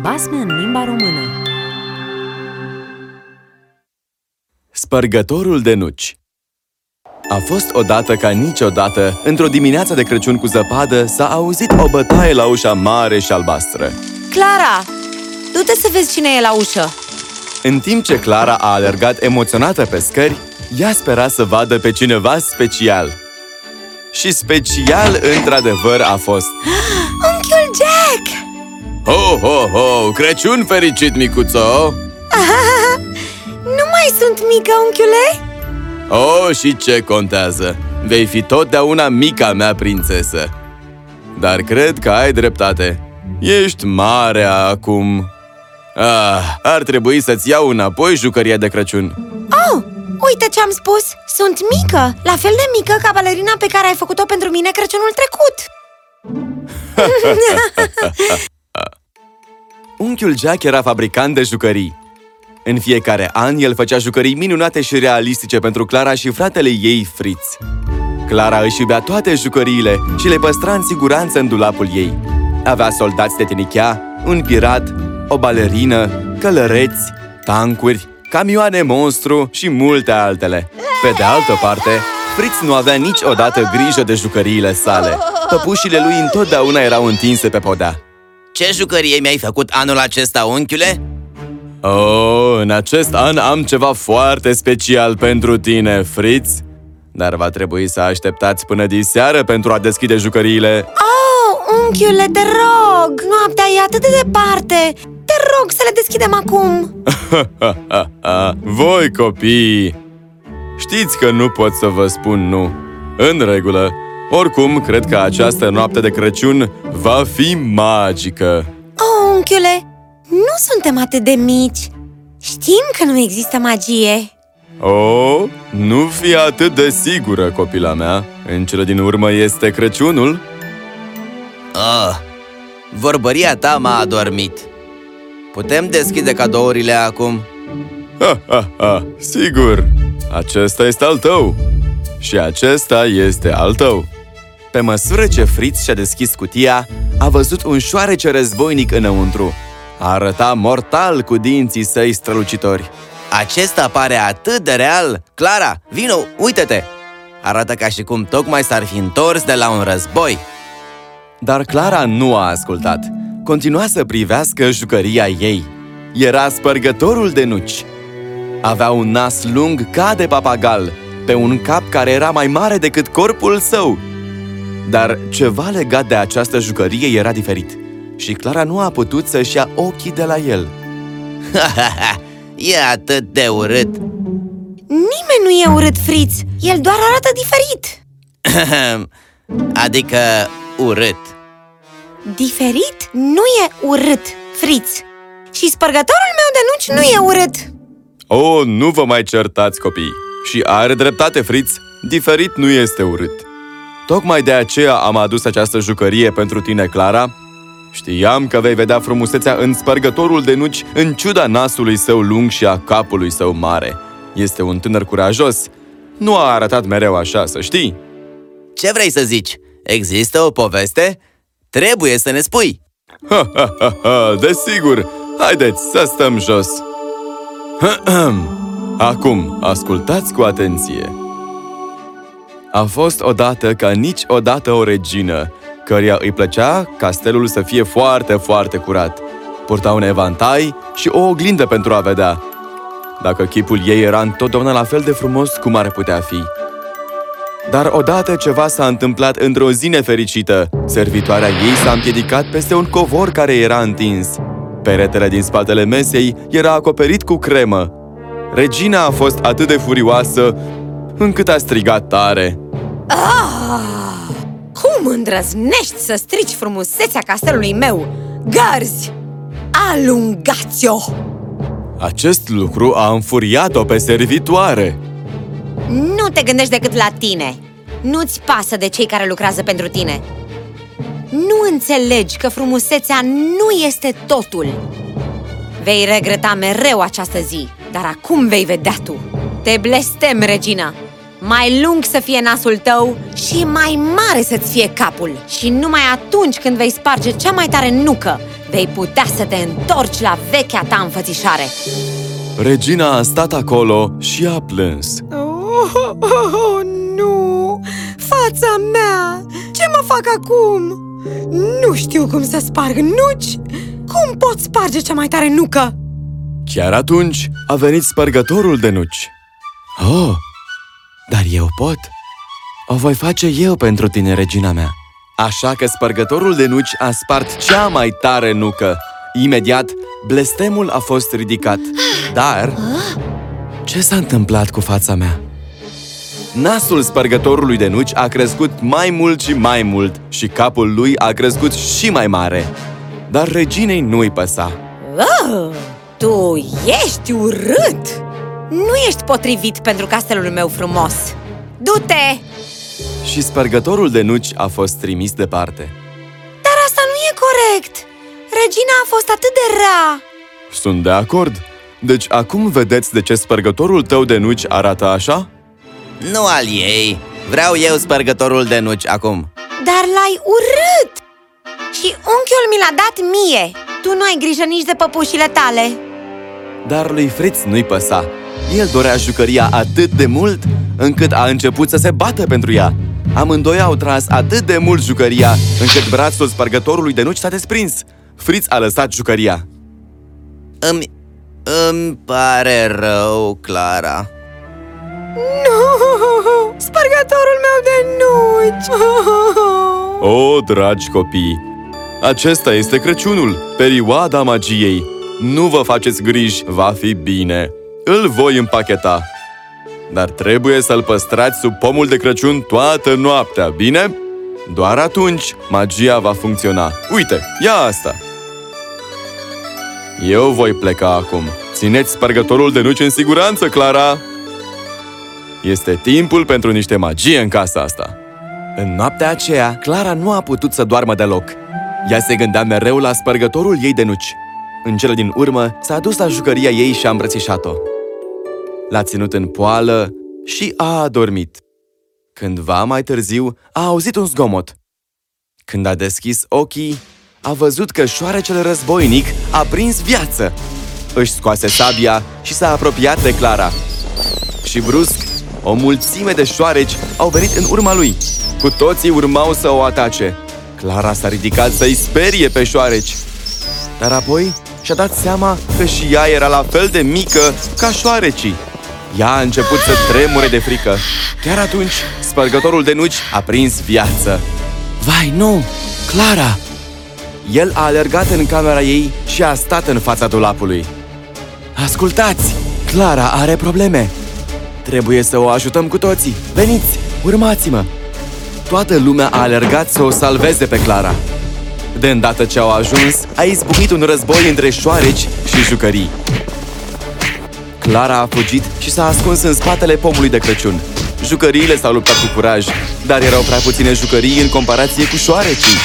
Basme în limba română Spărgătorul de nuci A fost odată ca niciodată, într-o dimineață de Crăciun cu zăpadă, s-a auzit o bătaie la ușa mare și albastră. Clara, du-te să vezi cine e la ușă În timp ce Clara a alergat emoționată pe scări, ea spera să vadă pe cineva special. Și special, într-adevăr, a fost. Unchiul Jack! Ho, ho, ho! Crăciun fericit, micuțo! Nu mai sunt mică, unchiule? Oh, și ce contează? Vei fi totdeauna mica mea prințesă. Dar cred că ai dreptate. Ești mare acum. Ah, ar trebui să-ți iau înapoi jucăria de Crăciun. Oh, uite ce am spus! Sunt mică, la fel de mică ca balerina pe care ai făcut-o pentru mine Crăciunul trecut Unchiul Jack era fabricant de jucării. În fiecare an, el făcea jucării minunate și realistice pentru Clara și fratele ei, Fritz. Clara își iubea toate jucăriile și le păstra în siguranță în dulapul ei. Avea soldați de tenichea, un pirat, o balerină, călăreți, tancuri, camioane monstru și multe altele. Pe de altă parte, Fritz nu avea niciodată grijă de jucăriile sale. Păpușile lui întotdeauna erau întinse pe podea. Ce jucărie mi-ai făcut anul acesta, unchiule? Oh, în acest an am ceva foarte special pentru tine, Fritz. Dar va trebui să așteptați până diseară pentru a deschide jucăriile. Oh, unchiule, te rog! Noaptea e atât de departe Te rog să le deschidem acum Voi, copii! Știți că nu pot să vă spun nu. În regulă. Oricum, cred că această noapte de Crăciun va fi magică. Oh, unchiule, nu suntem atât de mici Știm că nu există magie Oh, nu fi atât de sigură, copila mea. În cele din urmă este Crăciunul. Oh, vorbăria ta m-a adormit Putem deschide cadourile acum? Ha, ha, ha, sigur! Acesta este al tău! Și acesta este al tău! Pe măsură ce Fritz și-a deschis cutia, a văzut un șoarece războinic înăuntru. Arăta mortal cu dinții săi strălucitori. Acesta pare atât de real Clara, vino, uite-te! Arată ca și cum tocmai s-ar fi întors de la un război Dar Clara nu a ascultat. Continua să privească jucăria ei. Era spărgătorul de nuci. Avea un nas lung ca de papagal, pe un cap care era mai mare decât corpul său. Dar ceva legat de această jucărie era diferit și Clara nu a putut să-și ia ochii de la el. E atât de urât. Nimeni nu e urât, Fritz. El doar arată diferit. Adică urât. Diferit nu e urât, Fritz. Și spărgătorul meu de nuci nu e urât. Oh, nu vă mai certați, copii! Și are dreptate, Fritz, diferit nu este urât. Tocmai de aceea am adus această jucărie pentru tine, Clara. Știam că vei vedea frumusețea în spărgătorul de nuci în ciuda nasului său lung și a capului său mare. Este un tânăr curajos. Nu a arătat mereu așa, să știi. Ce vrei să zici? Există o poveste? Trebuie să ne spui Ha, ha, ha, ha, desigur! Haideți să stăm jos! Acum, ascultați cu atenție! A fost odată ca niciodată o regină, căreia îi plăcea castelul să fie foarte, foarte curat. Purta un evantai și o oglindă pentru a vedea. Dacă chipul ei era întotdeauna la fel de frumos cum ar putea fi. Dar odată ceva s-a întâmplat într-o zi nefericită. Servitoarea ei s-a împiedicat peste un covor care era întins. Peretele din spatele mesei era acoperit cu cremă. Regina a fost atât de furioasă încât a strigat tare. Cum îndrăznești să strici frumusețea castelului meu? Gărzi! Alungați-o! Acest lucru a înfuriat-o pe servitoare. Nu te gândești decât la tine Nu-ți pasă de cei care lucrează pentru tine Nu înțelegi că frumusețea nu este totul Vei regreta mereu această zi Dar acum vei vedea tu Te blestem, regina Mai lung să fie nasul tău și mai mare să-ți fie capul Și numai atunci când vei sparge cea mai tare nucă vei putea să te întorci la vechea ta înfățișare Regina a stat acolo și a plâns. Oh, oh, oh, nu! Fața mea! Ce mă fac acum? Nu știu cum să sparg nuci! Cum pot sparge cea mai tare nucă? Chiar atunci a venit spărgătorul de nuci. Oh, dar eu pot? O voi face eu pentru tine, regina mea. Așa că spărgătorul de nuci a spart cea mai tare nucă. Imediat, blestemul a fost ridicat. Dar... Ce s-a întâmplat cu fața mea? Nasul spărgătorului de nuci a crescut mai mult și mai mult și capul lui a crescut și mai mare. Dar reginei nu-i păsa. Oh, tu ești urât! Nu ești potrivit pentru castelul meu frumos! Du-te! Și spărgătorul de nuci a fost trimis departe. Dar asta nu e corect! Regina a fost atât de rea! Sunt de acord. Deci acum vedeți de ce spărgătorul tău de nuci arată așa? Nu al ei! Vreau eu spărgătorul de nuci acum! Dar l-ai urât! Și unchiul mi l-a dat mie! Tu nu ai grijă nici de păpușile tale! Dar lui Fritz nu-i păsa. El dorea jucăria atât de mult, încât a început să se bată pentru ea. Amândoi au tras atât de mult jucăria, încât brațul spărgătorului de nuci s-a desprins. Fritz a lăsat jucăria. Îmi... îmi pare rău, Clara. Nu! Spărgătorul meu de nuci! O, dragi copii! Acesta este Crăciunul, perioada magiei. Nu vă faceți griji, va fi bine. Îl voi împacheta. Dar trebuie să-l păstrați sub pomul de Crăciun toată noaptea, bine? Doar atunci magia va funcționa. Uite, ia asta! Eu voi pleca acum. Țineți spărgătorul de nuci în siguranță, Clara! Este timpul pentru niște magie în casa asta. În noaptea aceea, Clara nu a putut să doarmă deloc. Ea se gândea mereu la spărgătorul ei de nuci. În cele din urmă, s-a dus la jucăria ei și a îmbrățișat-o. L-a ținut în poală și a adormit. Cândva mai târziu, a auzit un zgomot. Când a deschis ochii, a văzut că șoarecele războinic a prins viață. Își scoase sabia și s-a apropiat de Clara. Și brusc, o mulțime de șoareci au venit în urma lui. Cu toții urmau să o atace. Clara s-a ridicat să-i sperie pe șoareci. Dar apoi și-a dat seama că și ea era la fel de mică ca șoarecii. Ea a început să tremure de frică. Chiar atunci, spărgătorul de nuci a prins viață. Vai, nu! Clara! El a alergat în camera ei și a stat în fața dulapului. Ascultați! Clara are probleme! Trebuie să o ajutăm cu toții! Veniți! Urmați-mă! Toată lumea a alergat să o salveze pe Clara. De îndată ce au ajuns, a izbucnit un război între șoareci și jucării. Clara a fugit și s-a ascuns în spatele pomului de Crăciun. Jucăriile s-au luptat cu curaj, dar erau prea puține jucării în comparație cu șoarecii.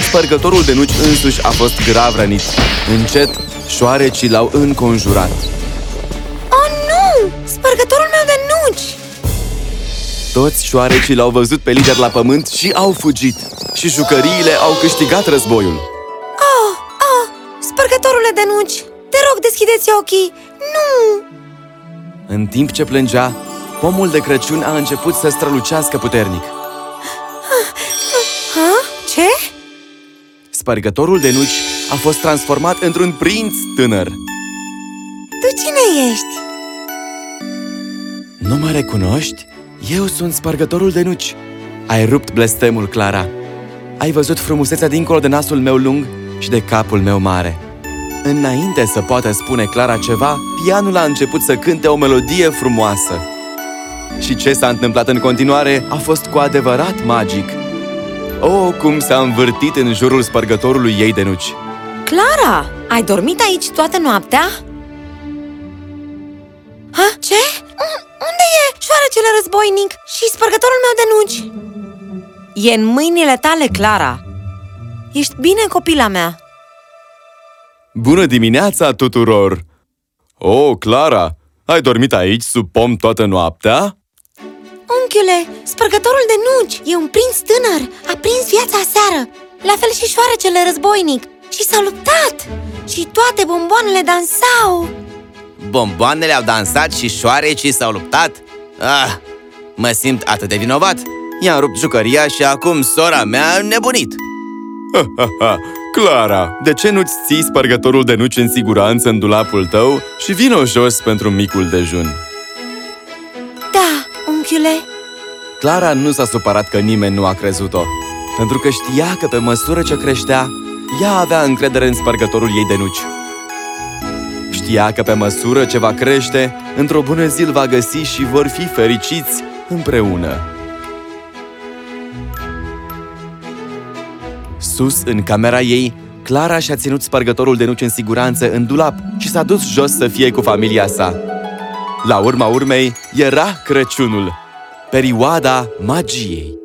Spărgătorul de nuci însuși a fost grav rănit. Încet, șoarecii l-au înconjurat. Toți șoarecii l-au văzut pe lider la pământ și au fugit. Și jucăriile au câștigat războiul. Oh, oh, spărgătorule de nuci! Te rog, deschideți ochii! Nu! În timp ce plângea, pomul de Crăciun a început să strălucească puternic. Ha? Ce? Spărgătorul de nuci a fost transformat într-un prinț tânăr. Tu cine ești? Nu mă recunoști? Eu sunt spărgătorul de nuci. Ai rupt blestemul, Clara. Ai văzut frumusețea dincolo de nasul meu lung și de capul meu mare. Înainte să poată spune Clara ceva, pianul a început să cânte o melodie frumoasă. Și ce s-a întâmplat în continuare a fost cu adevărat magic. Oh, cum s-a învârtit în jurul spărgătorului ei de nuci! Clara, ai dormit aici toată noaptea? Ha? Ce? Un- Unde e șoarecele războinic și spărgătorul meu de nuci? E în mâinile tale, Clara Ești bine, copila mea? Bună dimineața tuturor! Oh, Clara, ai dormit aici sub pom toată noaptea? Unchiule, spărgătorul de nuci E un prinț tânăr A prins viața aseară La fel și șoarecele războinic Și s-au luptat! Și toate bomboanele dansau! Bomboanele au dansat și șoarecii s-au luptat? Ah, mă simt atât de vinovat! I-am rupt jucăria și acum sora mea a nebunit! Ha, ha, ha. Clara, de ce nu-ți ții spărgătorul de nuci în siguranță în dulapul tău și vino jos pentru micul dejun? Da, unchiule! Clara nu s-a supărat că nimeni nu a crezut-o, pentru că știa că pe măsură ce creștea, ea avea încredere în spărgătorul ei de nuci. Știa că pe măsură ce va crește, într-o bună zi îl va găsi și vor fi fericiți împreună. Sus, în camera ei, Clara și-a ținut spărgătorul de nuci în siguranță în dulap și s-a dus jos să fie cu familia sa. La urma urmei, era Crăciunul, perioada magiei.